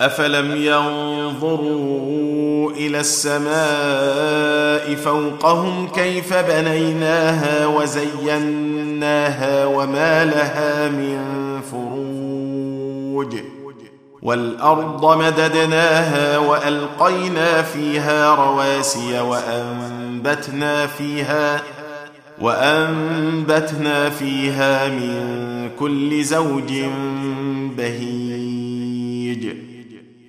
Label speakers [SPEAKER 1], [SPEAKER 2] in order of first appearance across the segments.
[SPEAKER 1] افلم ينظروا إلى السماء فوقهم كيف بنيناها وزيناها وما لها من فروج والارض مددناها والقينا فيها رواسي وانبتنا فيها وانبتنا فيها من كل زوج بهيج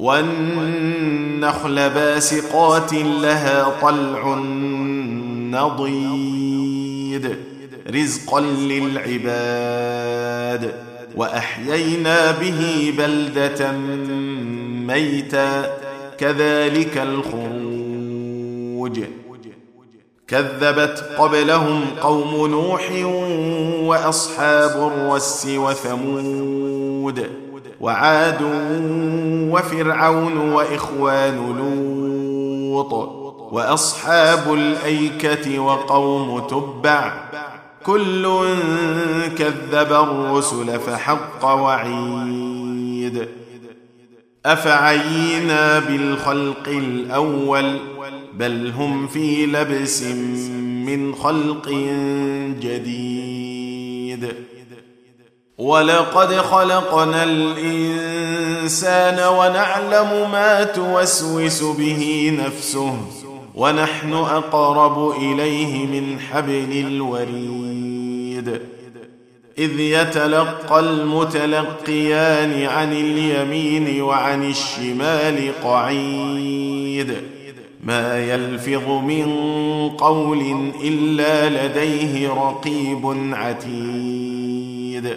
[SPEAKER 1] والنخل باسقات لها طلع نضيد رزقا للعباد. وأحيينا به بلدة ميتا كذلك الخروج. كذبت قبلهم قوم نوح وأصحاب الرس وثمود. وعاد وفرعون وإخوان لوط وأصحاب الأيكة وقوم تبع كل كذب الرسل فحق وعيد أفعينا بالخلق الأول بل هم في لبس من خلق جديد ولقد خلقنا الإنسان ونعلم ما توسوس به نفسه ونحن أقرب إليه من حبل الوريد. إذ يتلقى المتلقيان عن اليمين وعن الشمال قعيد. ما يلفظ من قول إلا لديه رقيب عتيد.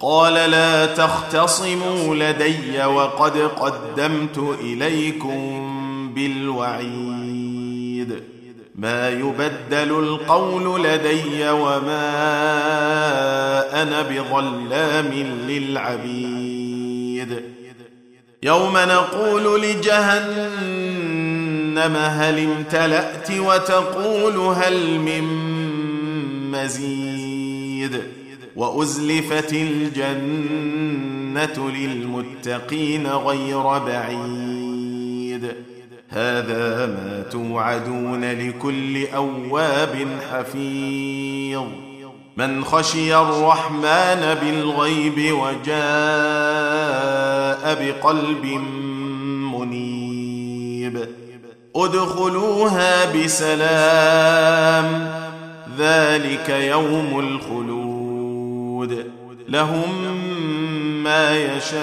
[SPEAKER 1] قال لا تختصموا لدي وقد قدمت إليكم بالوعيد. ما يبدل القول لدي وما الرحمن بظلام للعبيد. يوم نقول لجهنم هل امتلأت وتقول هل من مزيد. وأزلفت الجنة للمتقين غير بعيد. هذا ما توعدون لكل أواب حفيظ. من خشي الرحمن بالغيب وجاء بقلب منيب. ادخلوها بسلام. ذلك يوم الخلود. لهم ما يشاءون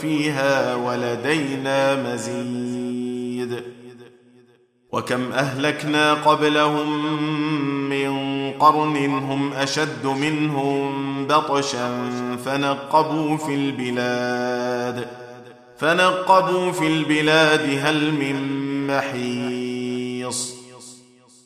[SPEAKER 1] فيها ولدينا مزيد. وكم أهلكنا قبلهم من قرن هم أشد منهم بطشا فنقبوا في البلاد. فنقبوا في البلاد هل من محيص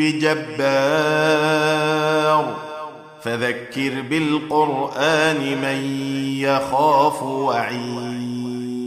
[SPEAKER 1] بجبار فذكر بالقرآن من يخاف وعيد